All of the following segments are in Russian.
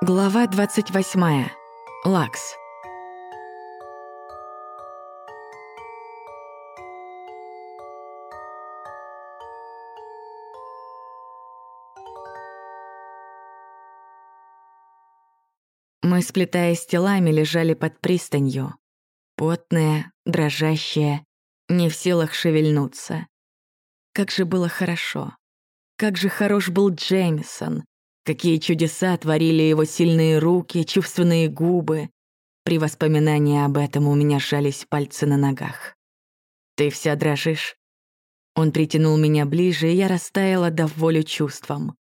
Глава 28. Лакс. Мы, сплетаясь телами, лежали под пристанью. Потные, дрожащие, не в силах шевельнуться. Как же было хорошо. Как же хорош был Джеймисон. Какие чудеса творили его сильные руки, чувственные губы. При воспоминании об этом у меня сжались пальцы на ногах. «Ты вся дрожишь?» Он притянул меня ближе, и я растаяла, дав волю чувствам.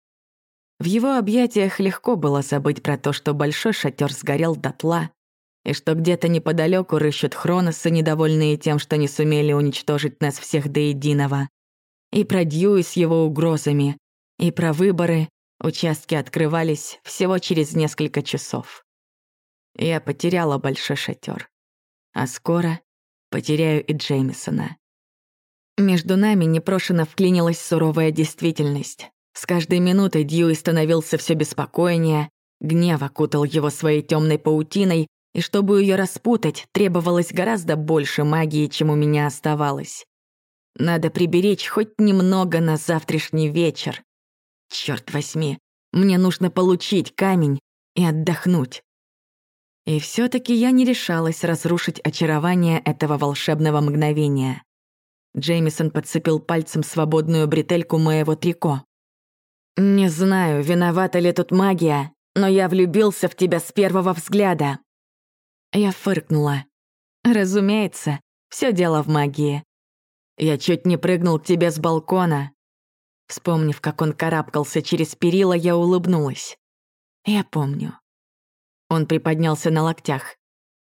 В его объятиях легко было забыть про то, что большой шатер сгорел дотла, и что где-то неподалеку рыщут хроносы, недовольные тем, что не сумели уничтожить нас всех до единого, и про Дьюи с его угрозами, и про выборы, участки открывались всего через несколько часов. Я потеряла большой шатер, а скоро потеряю и Джеймисона. Между нами непрошено вклинилась суровая действительность. С каждой минутой Дьюи становился все беспокойнее, гнев окутал его своей темной паутиной, и чтобы ее распутать, требовалось гораздо больше магии, чем у меня оставалось. Надо приберечь хоть немного на завтрашний вечер. Черт возьми, мне нужно получить камень и отдохнуть. И все таки я не решалась разрушить очарование этого волшебного мгновения. Джеймисон подцепил пальцем свободную бретельку моего трико. «Не знаю, виновата ли тут магия, но я влюбился в тебя с первого взгляда». Я фыркнула. «Разумеется, все дело в магии. Я чуть не прыгнул к тебе с балкона». Вспомнив, как он карабкался через перила, я улыбнулась. «Я помню». Он приподнялся на локтях.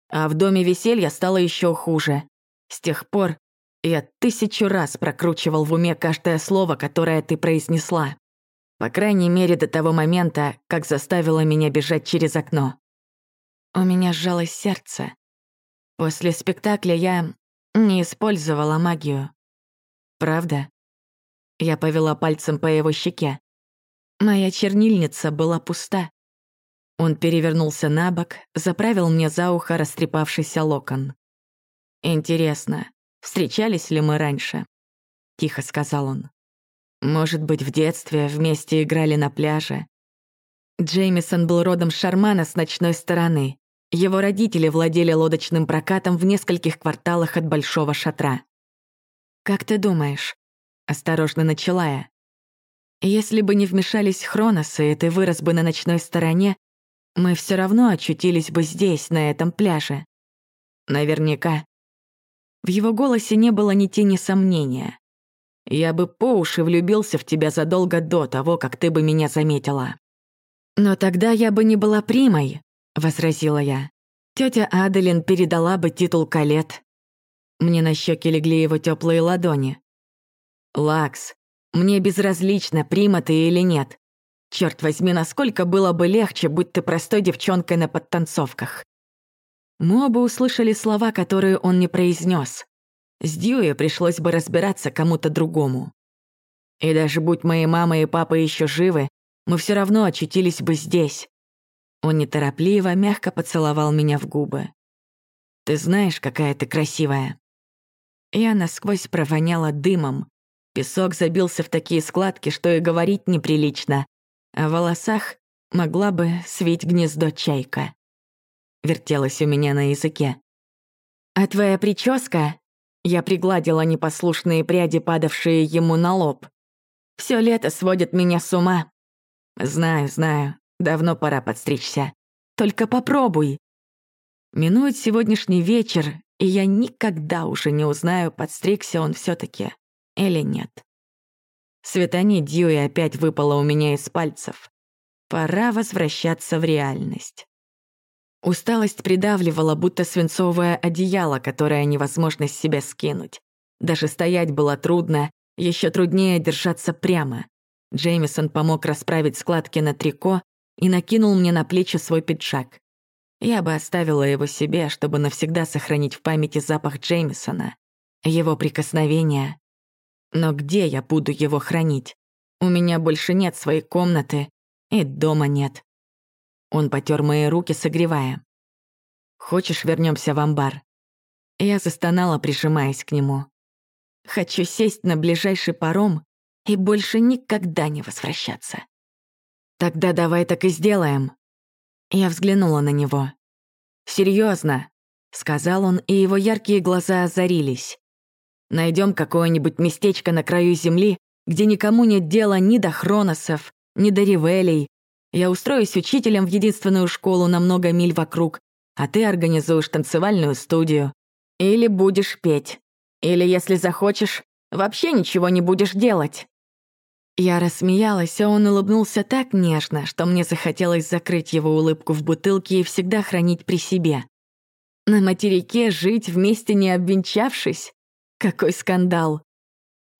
А в доме веселья стало еще хуже. С тех пор я тысячу раз прокручивал в уме каждое слово, которое ты произнесла. По крайней мере, до того момента, как заставила меня бежать через окно. У меня сжалось сердце. После спектакля я не использовала магию. Правда? Я повела пальцем по его щеке. Моя чернильница была пуста. Он перевернулся на бок, заправил мне за ухо растрепавшийся локон. «Интересно, встречались ли мы раньше?» — тихо сказал он. Может быть, в детстве вместе играли на пляже. Джеймисон был родом Шармана с ночной стороны. Его родители владели лодочным прокатом в нескольких кварталах от Большого шатра. «Как ты думаешь?» — осторожно начала я. «Если бы не вмешались Хроносы, и ты вырос бы на ночной стороне, мы все равно очутились бы здесь, на этом пляже. Наверняка». В его голосе не было ни тени сомнения. Я бы по уши влюбился в тебя задолго до того, как ты бы меня заметила». «Но тогда я бы не была примой», — возразила я. Тетя Аделин передала бы титул Калет. Мне на щеки легли его теплые ладони. «Лакс, мне безразлично, прима ты или нет. Черт возьми, насколько было бы легче, будь ты простой девчонкой на подтанцовках». Мы оба услышали слова, которые он не произнес. С Дьюи пришлось бы разбираться кому-то другому. И даже будь мои мама и папа еще живы, мы все равно очутились бы здесь. Он неторопливо, мягко поцеловал меня в губы. «Ты знаешь, какая ты красивая». Я насквозь провоняла дымом. Песок забился в такие складки, что и говорить неприлично. А в волосах могла бы свить гнездо чайка. Вертелась у меня на языке. «А твоя прическа я пригладила непослушные пряди, падавшие ему на лоб. Все лето сводит меня с ума. Знаю, знаю, давно пора подстричься. Только попробуй. Минует сегодняшний вечер, и я никогда уже не узнаю, подстригся он все таки или нет. Светани Дьюи опять выпало у меня из пальцев. Пора возвращаться в реальность. Усталость придавливала, будто свинцовое одеяло, которое невозможно с себя скинуть. Даже стоять было трудно, еще труднее держаться прямо. Джеймисон помог расправить складки на трико и накинул мне на плечи свой пиджак. Я бы оставила его себе, чтобы навсегда сохранить в памяти запах Джеймисона, его прикосновения. Но где я буду его хранить? У меня больше нет своей комнаты, и дома нет. Он потер мои руки, согревая. «Хочешь, вернемся в амбар?» Я застонала, прижимаясь к нему. «Хочу сесть на ближайший паром и больше никогда не возвращаться». «Тогда давай так и сделаем». Я взглянула на него. Серьезно, сказал он, и его яркие глаза озарились. Найдем какое-нибудь местечко на краю земли, где никому нет дела ни до хроносов, ни до ревелей. Я устроюсь учителем в единственную школу на много миль вокруг, а ты организуешь танцевальную студию. Или будешь петь. Или, если захочешь, вообще ничего не будешь делать. Я рассмеялась, а он улыбнулся так нежно, что мне захотелось закрыть его улыбку в бутылке и всегда хранить при себе. На материке жить вместе не обвенчавшись? Какой скандал.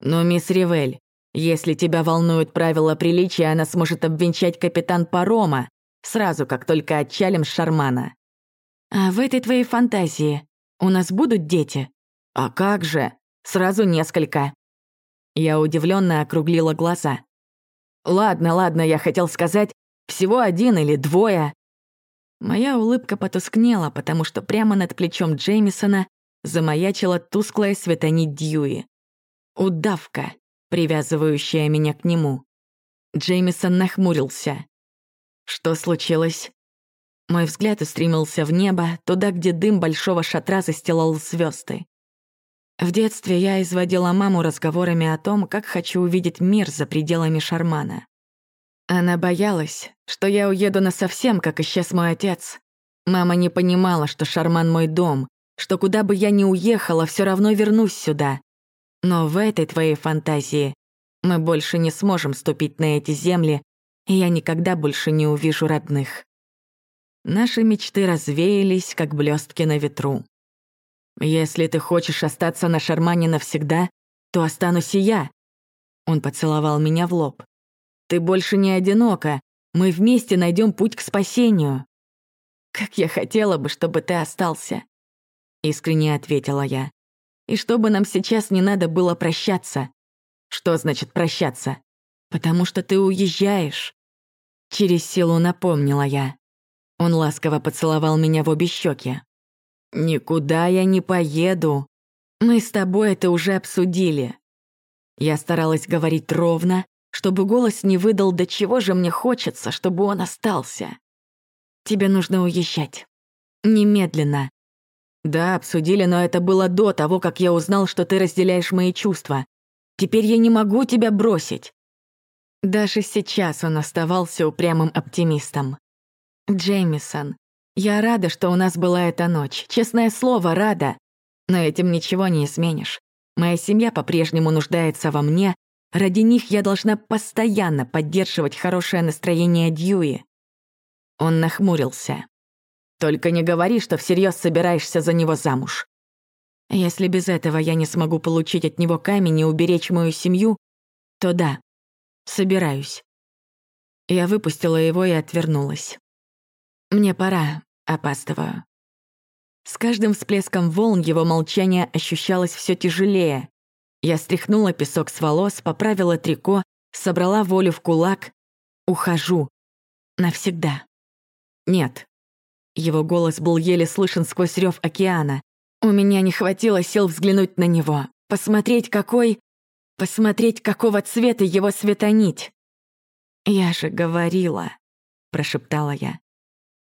Но, мисс Ривель, если тебя волнуют правила приличия, она сможет обвенчать капитан парома, сразу как только отчалим с Шармана. А в этой твоей фантазии у нас будут дети? А как же? Сразу несколько. Я удивленно округлила глаза. «Ладно, ладно, я хотел сказать, всего один или двое». Моя улыбка потускнела, потому что прямо над плечом Джеймисона замаячила тусклая светонить Дьюи. Удавка, привязывающая меня к нему. Джеймисон нахмурился. «Что случилось?» Мой взгляд устремился в небо, туда, где дым большого шатра застилал звезды. В детстве я изводила маму разговорами о том, как хочу увидеть мир за пределами Шармана. Она боялась, что я уеду насовсем, как исчез мой отец. Мама не понимала, что Шарман мой дом, что куда бы я ни уехала, все равно вернусь сюда. Но в этой твоей фантазии мы больше не сможем ступить на эти земли, и я никогда больше не увижу родных. Наши мечты развеялись, как блестки на ветру. «Если ты хочешь остаться на Шармане навсегда, то останусь и я». Он поцеловал меня в лоб. «Ты больше не одинока. Мы вместе найдем путь к спасению». «Как я хотела бы, чтобы ты остался», — искренне ответила я. «И чтобы нам сейчас не надо было прощаться». «Что значит прощаться?» «Потому что ты уезжаешь». Через силу напомнила я. Он ласково поцеловал меня в обе щеки. «Никуда я не поеду. Мы с тобой это уже обсудили». Я старалась говорить ровно, чтобы голос не выдал, до чего же мне хочется, чтобы он остался. «Тебе нужно уезжать. Немедленно». «Да, обсудили, но это было до того, как я узнал, что ты разделяешь мои чувства. Теперь я не могу тебя бросить». Даже сейчас он оставался упрямым оптимистом. «Джеймисон, я рада, что у нас была эта ночь. Честное слово, рада. Но этим ничего не изменишь. Моя семья по-прежнему нуждается во мне. Ради них я должна постоянно поддерживать хорошее настроение Дьюи. Он нахмурился. «Только не говори, что всерьез собираешься за него замуж. Если без этого я не смогу получить от него камень и уберечь мою семью, то да, собираюсь». Я выпустила его и отвернулась. «Мне пора. Опаздываю. С каждым всплеском волн его молчание ощущалось все тяжелее. Я стряхнула песок с волос, поправила трико, собрала волю в кулак. Ухожу. Навсегда. Нет. Его голос был еле слышен сквозь рев океана. У меня не хватило сил взглянуть на него, посмотреть, какой... Посмотреть, какого цвета его светонить. «Я же говорила», — прошептала я.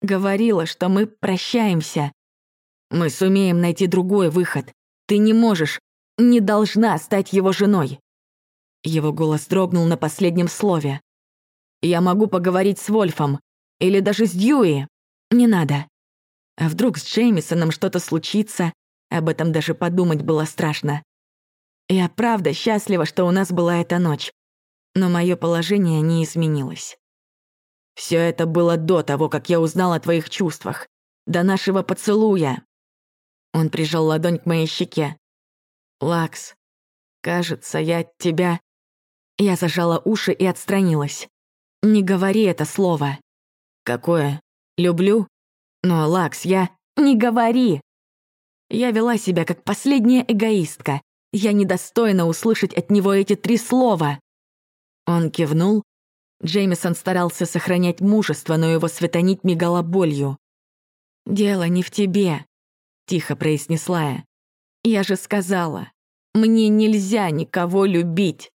Говорила, что мы прощаемся. Мы сумеем найти другой выход. Ты не можешь, не должна стать его женой. Его голос дрогнул на последнем слове. Я могу поговорить с Вольфом. Или даже с Дьюи. Не надо. А вдруг с Джеймисоном что-то случится? Об этом даже подумать было страшно. Я правда счастлива, что у нас была эта ночь. Но мое положение не изменилось. Все это было до того, как я узнал о твоих чувствах. До нашего поцелуя. Он прижал ладонь к моей щеке. «Лакс, кажется, я тебя...» Я зажала уши и отстранилась. «Не говори это слово». «Какое? Люблю?» «Но, Лакс, я...» «Не говори!» Я вела себя как последняя эгоистка. Я недостойна услышать от него эти три слова. Он кивнул, Джеймисон старался сохранять мужество, но его светонить мигала болью. «Дело не в тебе», — тихо произнесла я. «Я же сказала, мне нельзя никого любить».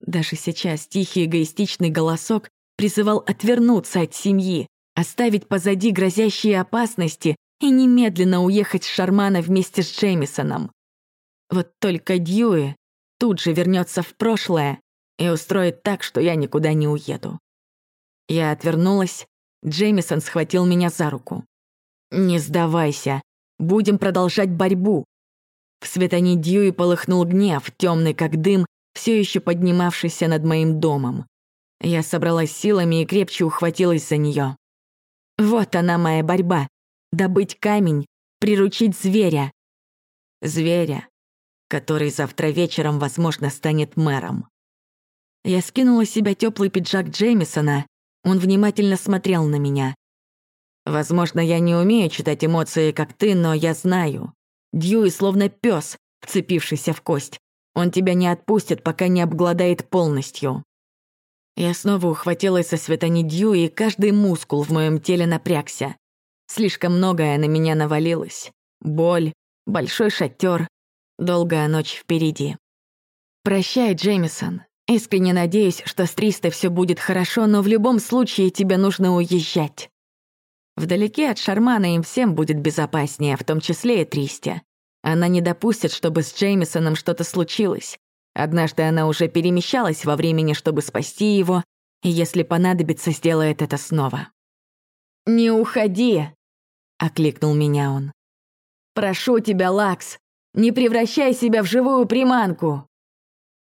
Даже сейчас тихий эгоистичный голосок призывал отвернуться от семьи, оставить позади грозящие опасности и немедленно уехать с Шармана вместе с Джеймисоном. Вот только Дьюи тут же вернется в прошлое и устроит так, что я никуда не уеду. Я отвернулась, Джеймисон схватил меня за руку. «Не сдавайся, будем продолжать борьбу». В светоне Дьюи полыхнул гнев, темный как дым, все еще поднимавшийся над моим домом. Я собралась силами и крепче ухватилась за нее. Вот она моя борьба. Добыть камень, приручить зверя. Зверя, который завтра вечером, возможно, станет мэром. Я скинула с себя теплый пиджак Джеймисона. Он внимательно смотрел на меня. Возможно, я не умею читать эмоции, как ты, но я знаю. Дьюи словно пес, вцепившийся в кость. Он тебя не отпустит, пока не обгладает полностью. Я снова ухватилась со светонидью, и каждый мускул в моем теле напрягся. Слишком многое на меня навалилось. Боль, большой шатер, долгая ночь впереди. Прощай, Джеймисон. Искренне надеюсь, что с Тристой все будет хорошо, но в любом случае тебе нужно уезжать. Вдалеке от Шармана им всем будет безопаснее, в том числе и Тристе. Она не допустит, чтобы с Джеймисоном что-то случилось. Однажды она уже перемещалась во времени, чтобы спасти его, и если понадобится, сделает это снова. «Не уходи!» — окликнул меня он. «Прошу тебя, Лакс, не превращай себя в живую приманку!»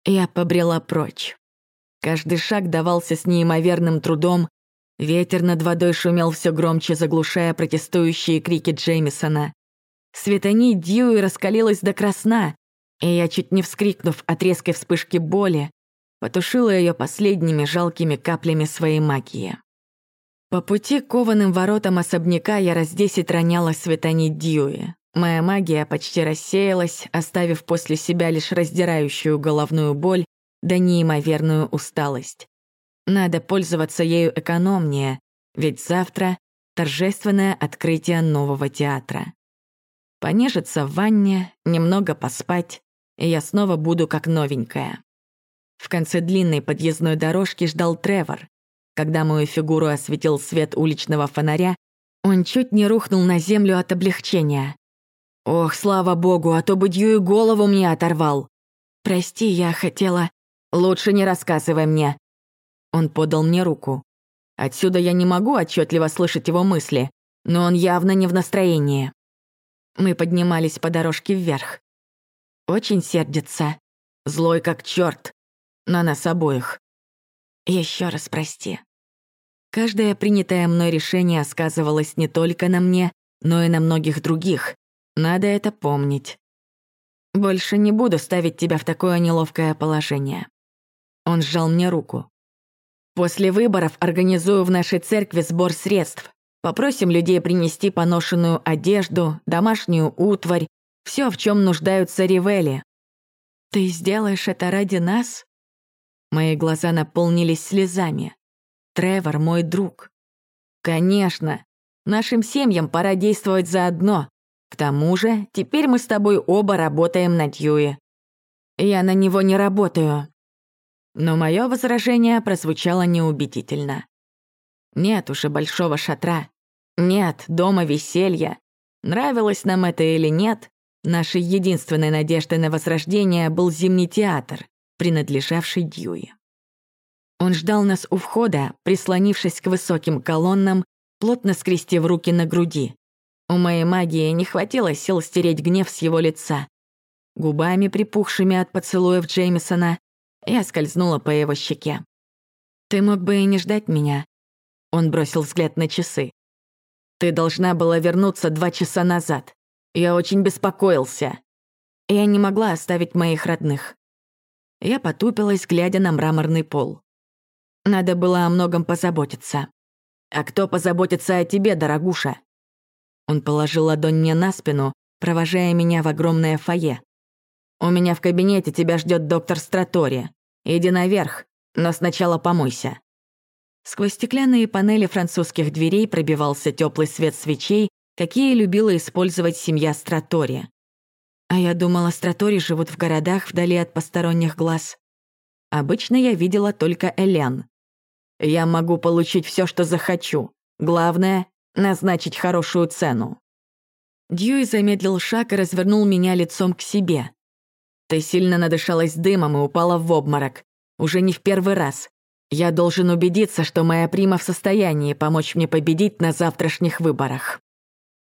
Я побрела прочь. Каждый шаг давался с неимоверным трудом, ветер над водой шумел все громче, заглушая протестующие крики Джеймисона. Светани Дьюи раскалилась до красна, и я, чуть не вскрикнув от резкой вспышки боли, потушила ее последними жалкими каплями своей магии. По пути к кованым воротам особняка я раз десять роняла светани Дьюи. Моя магия почти рассеялась, оставив после себя лишь раздирающую головную боль да неимоверную усталость. Надо пользоваться ею экономнее, ведь завтра — торжественное открытие нового театра. Понежиться в ванне, немного поспать, и я снова буду как новенькая. В конце длинной подъездной дорожки ждал Тревор. Когда мою фигуру осветил свет уличного фонаря, он чуть не рухнул на землю от облегчения. «Ох, слава богу, а то бы Дью голову мне оторвал!» «Прости, я хотела...» «Лучше не рассказывай мне». Он подал мне руку. Отсюда я не могу отчетливо слышать его мысли, но он явно не в настроении. Мы поднимались по дорожке вверх. Очень сердится. Злой как черт. На нас обоих. Еще раз прости. Каждое принятое мной решение сказывалось не только на мне, но и на многих других. Надо это помнить. Больше не буду ставить тебя в такое неловкое положение. Он сжал мне руку. После выборов организую в нашей церкви сбор средств. Попросим людей принести поношенную одежду, домашнюю утварь, все, в чем нуждаются Ривели. Ты сделаешь это ради нас? Мои глаза наполнились слезами. Тревор мой друг. Конечно, нашим семьям пора действовать заодно. К тому же, теперь мы с тобой оба работаем на Дьюи. Я на него не работаю. Но мое возражение прозвучало неубедительно. Нет уж и большого шатра. Нет дома веселья. Нравилось нам это или нет, Нашей единственной надеждой на возрождение был зимний театр, принадлежавший Дьюи. Он ждал нас у входа, прислонившись к высоким колоннам, плотно скрестив руки на груди. У моей магии не хватило сил стереть гнев с его лица. Губами, припухшими от поцелуев Джеймисона, я скользнула по его щеке. «Ты мог бы и не ждать меня». Он бросил взгляд на часы. «Ты должна была вернуться два часа назад. Я очень беспокоился. Я не могла оставить моих родных. Я потупилась, глядя на мраморный пол. Надо было о многом позаботиться. А кто позаботится о тебе, дорогуша? Он положил ладонь мне на спину, провожая меня в огромное фойе. «У меня в кабинете тебя ждет доктор Стратори. Иди наверх, но сначала помойся». Сквозь стеклянные панели французских дверей пробивался теплый свет свечей, какие любила использовать семья Стратори. А я думала, Стратори живут в городах вдали от посторонних глаз. Обычно я видела только Элен. Я могу получить все, что захочу. Главное — назначить хорошую цену. Дьюи замедлил шаг и развернул меня лицом к себе. Ты сильно надышалась дымом и упала в обморок. Уже не в первый раз. Я должен убедиться, что моя прима в состоянии помочь мне победить на завтрашних выборах.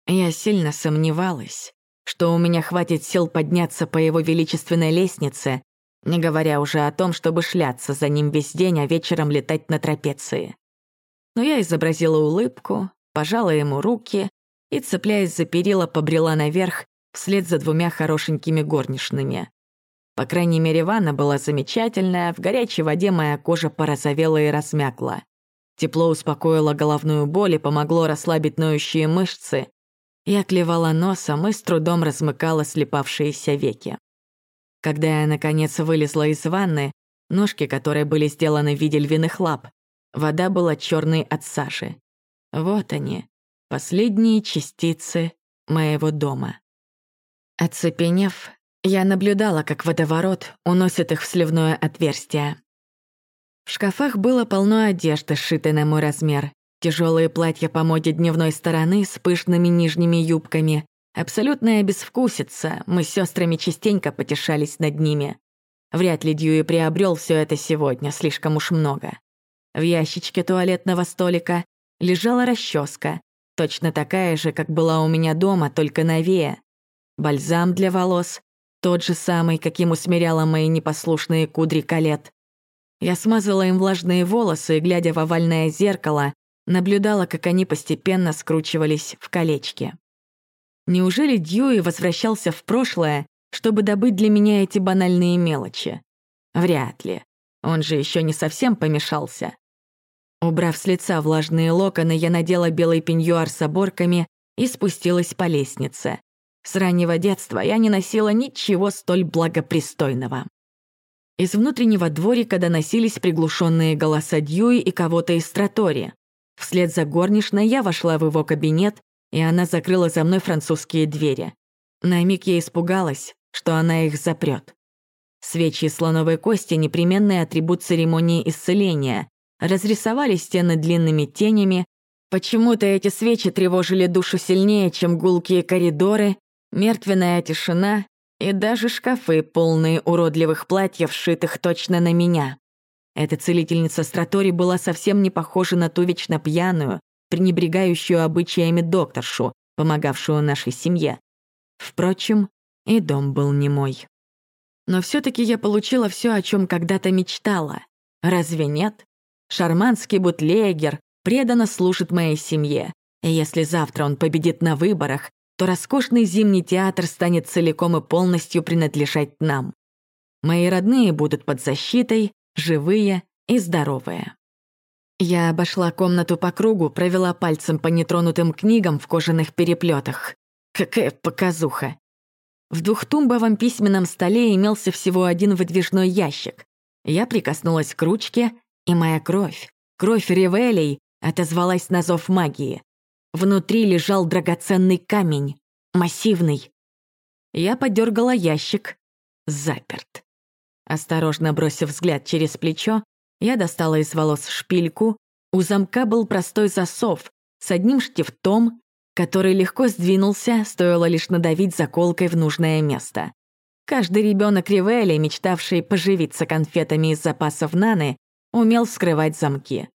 Я сильно сомневалась, что у меня хватит сил подняться по его величественной лестнице, не говоря уже о том, чтобы шляться за ним весь день, а вечером летать на трапеции. Но я изобразила улыбку, пожала ему руки и, цепляясь за перила, побрела наверх вслед за двумя хорошенькими горничными. По крайней мере, ванна была замечательная, в горячей воде моя кожа порозовела и размякла. Тепло успокоило головную боль и помогло расслабить ноющие мышцы. Я клевала носом и с трудом размыкала слепавшиеся веки. Когда я, наконец, вылезла из ванны, ножки, которые были сделаны в виде львиных лап, вода была черной от сажи. Вот они, последние частицы моего дома. Оцепенев, я наблюдала, как водоворот уносит их в сливное отверстие. В шкафах было полно одежды, сшитой на мой размер. Тяжелые платья по моде дневной стороны с пышными нижними юбками. Абсолютная безвкусица, мы с сестрами частенько потешались над ними. Вряд ли Дьюи приобрел все это сегодня, слишком уж много. В ящичке туалетного столика лежала расческа, точно такая же, как была у меня дома, только новее. Бальзам для волос, тот же самый, каким усмиряла мои непослушные кудри колет. Я смазала им влажные волосы глядя в овальное зеркало, наблюдала, как они постепенно скручивались в колечки. Неужели Дьюи возвращался в прошлое, чтобы добыть для меня эти банальные мелочи? Вряд ли. Он же еще не совсем помешался. Убрав с лица влажные локоны, я надела белый пеньюар с оборками и спустилась по лестнице. С раннего детства я не носила ничего столь благопристойного. Из внутреннего дворика доносились приглушенные голоса Дьюи и кого-то из Тратори. Вслед за горничной я вошла в его кабинет, и она закрыла за мной французские двери. На миг я испугалась, что она их запрет. Свечи слоновой кости — непременный атрибут церемонии исцеления. Разрисовали стены длинными тенями. Почему-то эти свечи тревожили душу сильнее, чем гулкие коридоры Мертвенная тишина и даже шкафы, полные уродливых платьев, сшитых точно на меня. Эта целительница Стратори была совсем не похожа на ту вечно пьяную, пренебрегающую обычаями докторшу, помогавшую нашей семье. Впрочем, и дом был не мой. Но все таки я получила все, о чем когда-то мечтала. Разве нет? Шарманский бутлегер преданно служит моей семье. И если завтра он победит на выборах, то роскошный зимний театр станет целиком и полностью принадлежать нам. Мои родные будут под защитой, живые и здоровые. Я обошла комнату по кругу, провела пальцем по нетронутым книгам в кожаных переплетах. Какая показуха. В двухтумбовом письменном столе имелся всего один выдвижной ящик. Я прикоснулась к ручке, и моя кровь, кровь Ревелей, отозвалась на зов магии. Внутри лежал драгоценный камень, массивный. Я подергала ящик. Заперт. Осторожно бросив взгляд через плечо, я достала из волос шпильку. У замка был простой засов с одним штифтом, который легко сдвинулся, стоило лишь надавить заколкой в нужное место. Каждый ребенок Ривелли, мечтавший поживиться конфетами из запасов Наны, умел вскрывать замки.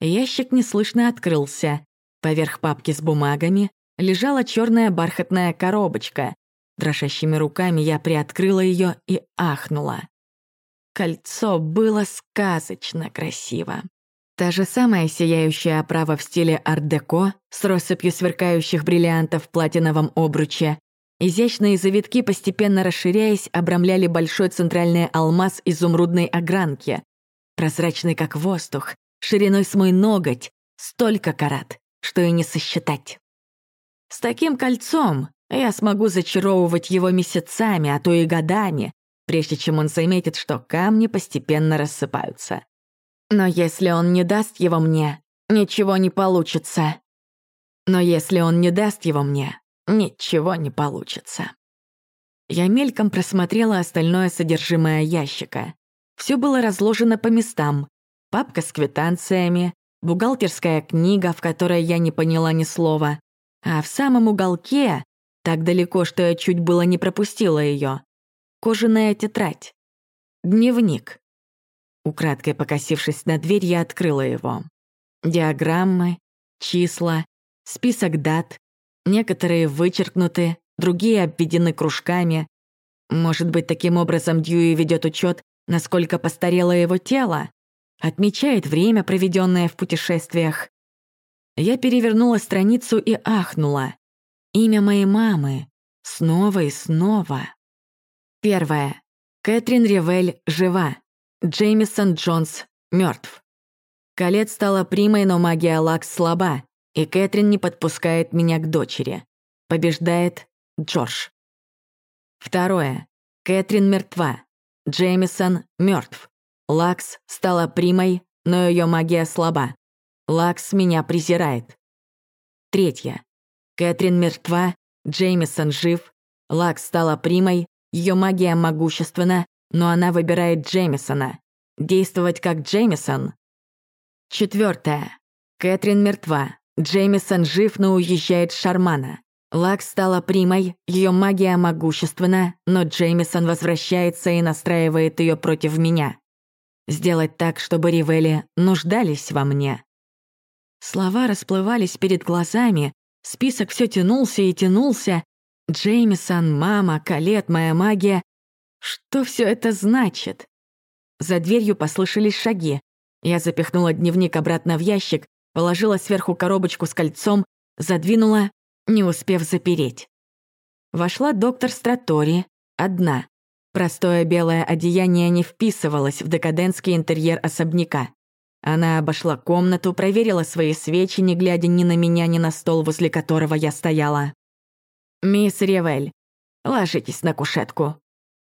Ящик неслышно открылся. Поверх папки с бумагами лежала черная бархатная коробочка. Дрожащими руками я приоткрыла ее и ахнула. Кольцо было сказочно красиво. Та же самая сияющая оправа в стиле арт-деко с россыпью сверкающих бриллиантов в платиновом обруче. Изящные завитки, постепенно расширяясь, обрамляли большой центральный алмаз изумрудной огранки. Прозрачный, как воздух, шириной с мой ноготь, столько карат что и не сосчитать. С таким кольцом я смогу зачаровывать его месяцами, а то и годами, прежде чем он заметит, что камни постепенно рассыпаются. Но если он не даст его мне, ничего не получится. Но если он не даст его мне, ничего не получится. Я мельком просмотрела остальное содержимое ящика. Все было разложено по местам. Папка с квитанциями, бухгалтерская книга, в которой я не поняла ни слова. А в самом уголке, так далеко, что я чуть было не пропустила ее, кожаная тетрадь. Дневник. Украдкой покосившись на дверь, я открыла его. Диаграммы, числа, список дат. Некоторые вычеркнуты, другие обведены кружками. Может быть, таким образом Дьюи ведет учет, насколько постарело его тело? Отмечает время, проведенное в путешествиях. Я перевернула страницу и ахнула. Имя моей мамы. Снова и снова. Первое. Кэтрин Ревель жива. Джеймисон Джонс мертв. Калет стала примой, но магия Лакс слаба, и Кэтрин не подпускает меня к дочери. Побеждает Джордж. Второе. Кэтрин мертва. Джеймисон мертв. Лакс стала примой, но ее магия слаба. Лакс меня презирает. Третье. Кэтрин мертва, Джеймисон жив, Лакс стала примой, ее магия могущественна, но она выбирает Джеймисона. Действовать как Джеймисон. Четвертое. Кэтрин мертва, Джеймисон жив, но уезжает с Шармана. Лакс стала примой, ее магия могущественна, но Джеймисон возвращается и настраивает ее против меня. Сделать так, чтобы Ривели нуждались во мне. Слова расплывались перед глазами, список все тянулся и тянулся. Джеймисон, мама, Калет, моя магия. Что все это значит? За дверью послышались шаги. Я запихнула дневник обратно в ящик, положила сверху коробочку с кольцом, задвинула не успев запереть. Вошла доктор Стратори, одна. Простое белое одеяние не вписывалось в декадентский интерьер особняка. Она обошла комнату, проверила свои свечи, не глядя ни на меня, ни на стол, возле которого я стояла. «Мисс Ревель, ложитесь на кушетку».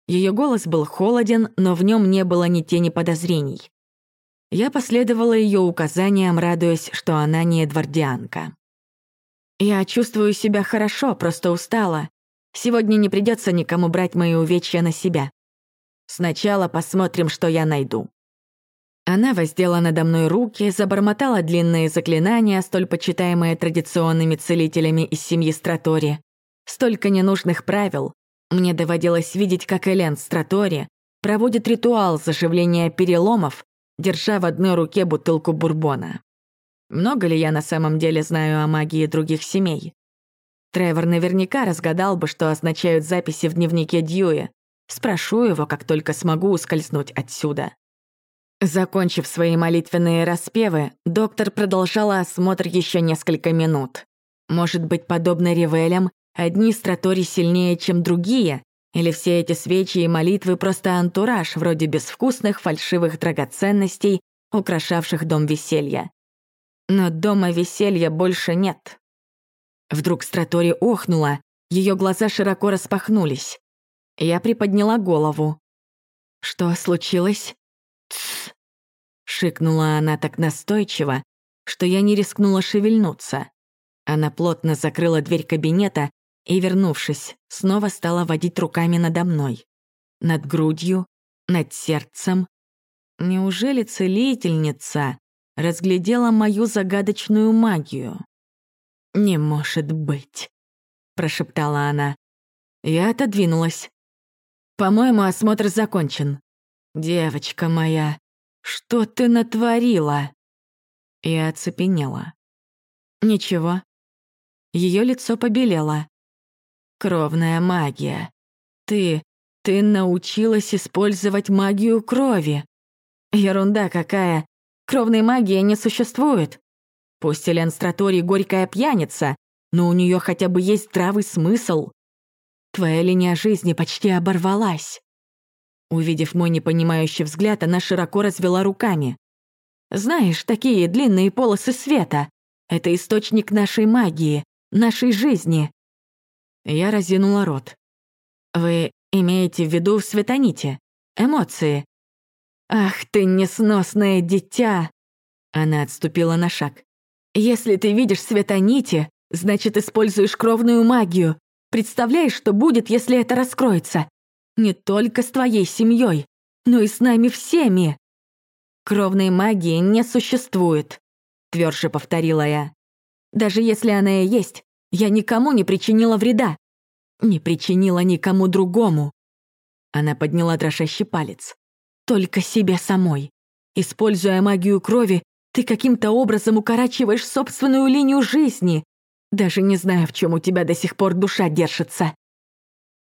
Ее голос был холоден, но в нем не было ни тени подозрений. Я последовала ее указаниям, радуясь, что она не эдвардианка. Я чувствую себя хорошо, просто устала. Сегодня не придется никому брать мои увечья на себя. Сначала посмотрим, что я найду». Она воздела надо мной руки, забормотала длинные заклинания, столь почитаемые традиционными целителями из семьи Стратори. Столько ненужных правил. Мне доводилось видеть, как Элен Стратори проводит ритуал заживления переломов, держа в одной руке бутылку бурбона. Много ли я на самом деле знаю о магии других семей? Тревор наверняка разгадал бы, что означают записи в дневнике Дьюи. Спрошу его, как только смогу ускользнуть отсюда. Закончив свои молитвенные распевы, доктор продолжала осмотр еще несколько минут. Может быть, подобно Ревелям, одни стратори сильнее, чем другие, или все эти свечи и молитвы просто антураж, вроде безвкусных фальшивых драгоценностей, украшавших дом веселья. Но дома веселья больше нет. Вдруг Стратори охнула, ее глаза широко распахнулись. Я приподняла голову. «Что случилось?» «Тссс!» — шикнула она так настойчиво, что я не рискнула шевельнуться. Она плотно закрыла дверь кабинета и, вернувшись, снова стала водить руками надо мной. Над грудью, над сердцем. Неужели целительница разглядела мою загадочную магию. «Не может быть», — прошептала она. Я отодвинулась. «По-моему, осмотр закончен. Девочка моя, что ты натворила?» Я оцепенела. «Ничего». Ее лицо побелело. «Кровная магия. Ты... ты научилась использовать магию крови. Ерунда какая. Кровной магии не существует. Пусть Элен Стратори горькая пьяница, но у нее хотя бы есть здравый смысл. Твоя линия жизни почти оборвалась. Увидев мой непонимающий взгляд, она широко развела руками. «Знаешь, такие длинные полосы света — это источник нашей магии, нашей жизни». Я разинула рот. «Вы имеете в виду в светоните? Эмоции? «Ах ты, несносное дитя!» Она отступила на шаг. «Если ты видишь светонити, значит, используешь кровную магию. Представляешь, что будет, если это раскроется? Не только с твоей семьей, но и с нами всеми!» «Кровной магии не существует», — тверже повторила я. «Даже если она и есть, я никому не причинила вреда. Не причинила никому другому». Она подняла дрожащий палец. «Только себе самой. Используя магию крови, ты каким-то образом укорачиваешь собственную линию жизни, даже не знаю, в чем у тебя до сих пор душа держится».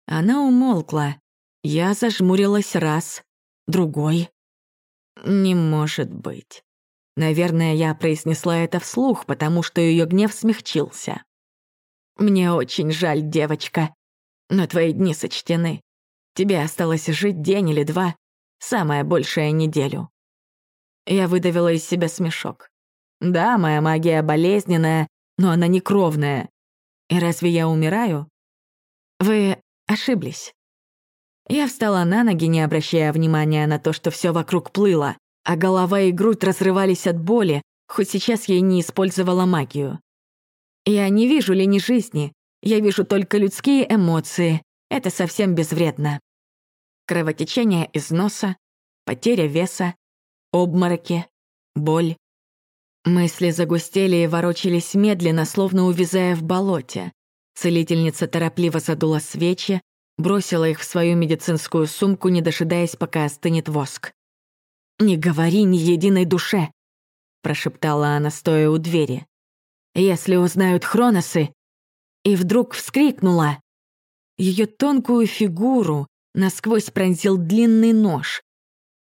Она умолкла. Я зажмурилась раз, другой. «Не может быть». Наверное, я произнесла это вслух, потому что ее гнев смягчился. «Мне очень жаль, девочка, но твои дни сочтены. Тебе осталось жить день или два, самое большее неделю». Я выдавила из себя смешок. «Да, моя магия болезненная, но она не кровная. И разве я умираю?» «Вы ошиблись. Я встала на ноги, не обращая внимания на то, что все вокруг плыло, а голова и грудь разрывались от боли, хоть сейчас я и не использовала магию. Я не вижу линии жизни, я вижу только людские эмоции. Это совсем безвредно. Кровотечение из носа, потеря веса, обмороки, боль. Мысли загустели и ворочались медленно, словно увязая в болоте. Целительница торопливо задула свечи, бросила их в свою медицинскую сумку, не дожидаясь, пока остынет воск. «Не говори ни единой душе», — прошептала она, стоя у двери. «Если узнают Хроносы...» И вдруг вскрикнула. Ее тонкую фигуру насквозь пронзил длинный нож.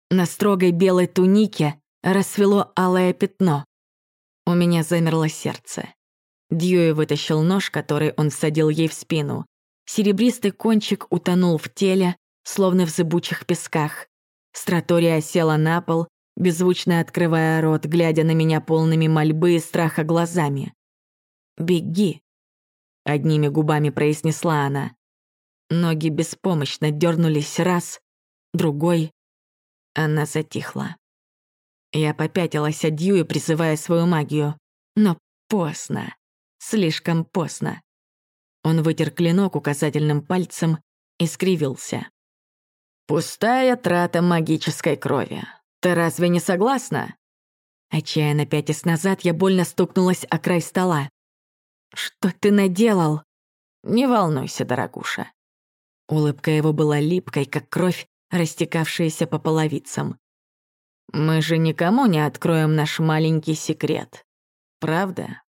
На строгой белой тунике расцвело алое пятно. У меня замерло сердце. Дьюи вытащил нож, который он всадил ей в спину. Серебристый кончик утонул в теле, словно в зыбучих песках. Стратория села на пол, беззвучно открывая рот, глядя на меня полными мольбы и страха глазами. «Беги», — одними губами произнесла она. Ноги беспомощно дернулись раз, другой. Она затихла. Я попятилась от Дьюи, призывая свою магию. Но поздно. Слишком поздно. Он вытер клинок указательным пальцем и скривился. «Пустая трата магической крови. Ты разве не согласна?» Отчаянно пятясь назад, я больно стукнулась о край стола. «Что ты наделал?» «Не волнуйся, дорогуша». Улыбка его была липкой, как кровь, растекавшаяся по половицам. «Мы же никому не откроем наш маленький секрет. Правда?»